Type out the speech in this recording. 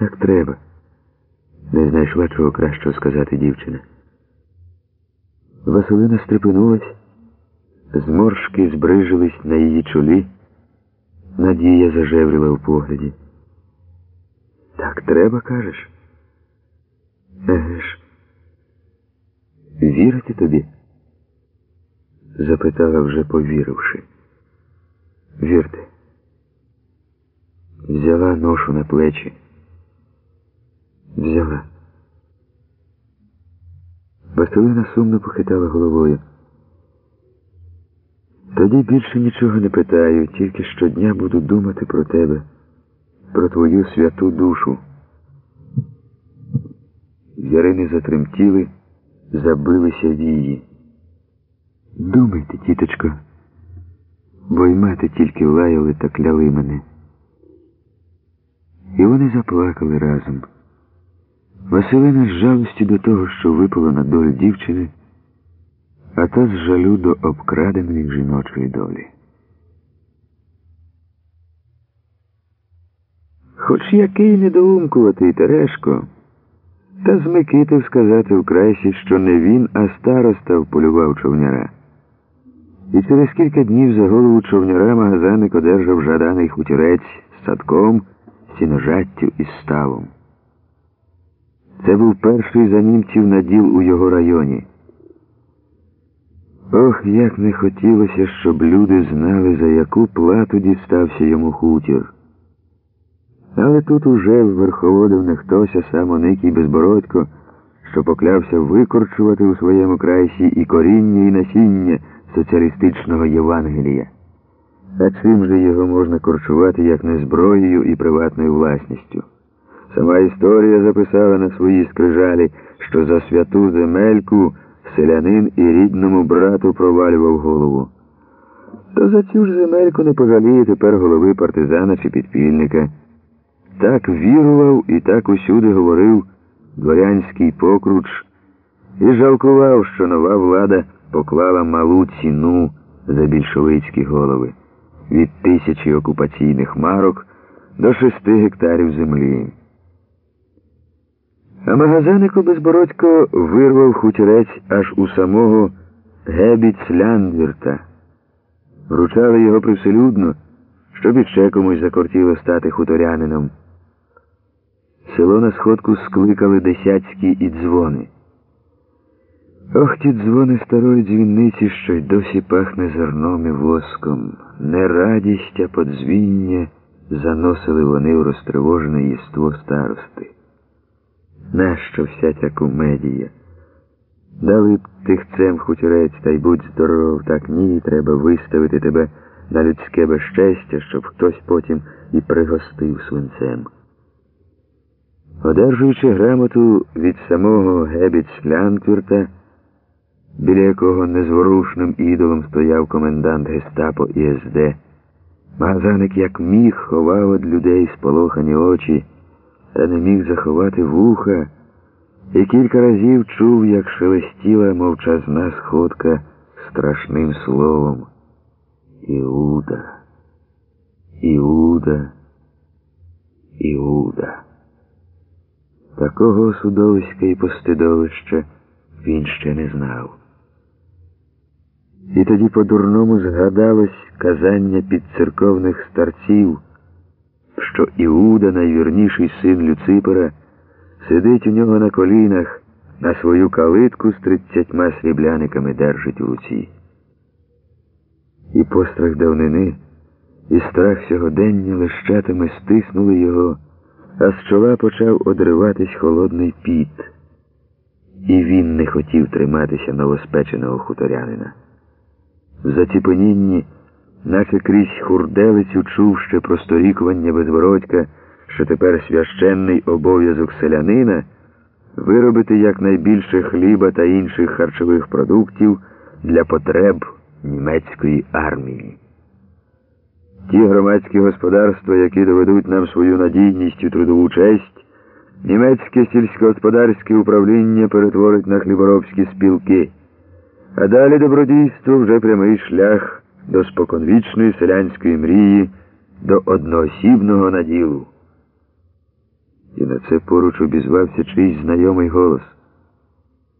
Так треба. Не знайшла чого кращого сказати дівчина. Василина стрепенулась, зморшки збрижились на її чолі, надія зажевріла в погляді. Так треба, кажеш? Еге ж. Вірити тобі? запитала вже повіривши. Вірте. Взяла ношу на плечі. Взяла. Василина сумно похитала головою. Тоді більше нічого не питаю, тільки щодня буду думати про тебе, про твою святу душу. Ярини затремтіли, забилися вії. Думайте, тіточко, бо й мати тільки лаяли та кляли мене. І вони заплакали разом. Василина з жалості до того, що випало на долю дівчини, а та з жалю до обкраденої жіночої долі. Хоч який недоумкуватий Терешко, та з Микитив сказати вкрайсі, що не він, а староста вполював човняра. І через кілька днів за голову човняра магазаник одержав жаданий хутірець з садком, сіножаттю і ставом. Це був перший за німців наділ у його районі. Ох, як не хотілося, щоб люди знали, за яку плату дістався йому хутір. Але тут уже верховодив не хтось, а сам Оникій Безбородько, що поклявся викорчувати у своєму крайсі і коріння, і насіння соціалістичного Євангелія. А чим же його можна корчувати, як не зброєю і приватною власністю? Сама історія записала на своїй скрижалі, що за святу земельку селянин і рідному брату провалював голову. То за цю ж земельку не пожаліє тепер голови партизана чи підпільника. Так вірував і так усюди говорив дворянський покруч і жалкував, що нова влада поклала малу ціну за більшовицькі голови від тисячі окупаційних марок до шести гектарів землі. А магазанику безбородько вирвав хутірець аж у самого Гебіцляндвірта. Вручали його привселюдно, щоб іще комусь закортіло стати хуторянином. Село на сходку скликали десятські і дзвони. Ох, ті дзвони старої дзвінниці, що й досі пахне зерном і воском. Не радість, а подзвіння заносили вони в розтривожене єство старости. Нащо вся ця кумедія? Дали б тихцем хутірець, та й будь здоров, так ні, треба виставити тебе на людське безчестя, щоб хтось потім і пригостив свинцем. Одержуючи грамоту від самого Гебіц Лянквірта, біля якого незворушним ідолом стояв комендант гестапо і СД, магазаник як міг ховав від людей сполохані очі та не міг заховати вуха, і кілька разів чув, як шелестіла мовчазна сходка страшним словом. Іуда, Іуда, Іуда. Такого судовиська і постидовища він ще не знав. І тоді по-дурному згадалось казання підцерковних старців, що Іуда, найвірніший син Люципера, сидить у нього на колінах, на свою калитку з тридцятьма срібляниками держить у руці. І пострах давнини, і страх сьогодення лещатами стиснули його а з чола почав одриватись холодний піт. І він не хотів триматися новоспеченого хуторянина. В заціпенінні, наче крізь хурделицю, чув ще просторікування безвородька, що тепер священний обов'язок селянина виробити якнайбільше хліба та інших харчових продуктів для потреб німецької армії. Ті громадські господарства, які доведуть нам свою надійність і трудову честь, німецьке сільськогосподарське управління перетворить на хліборобські спілки, а далі добродійство вже прямий шлях до споконвічної селянської мрії, до одноосібного наділу. і на це поруч обізвався чийсь знайомий голос.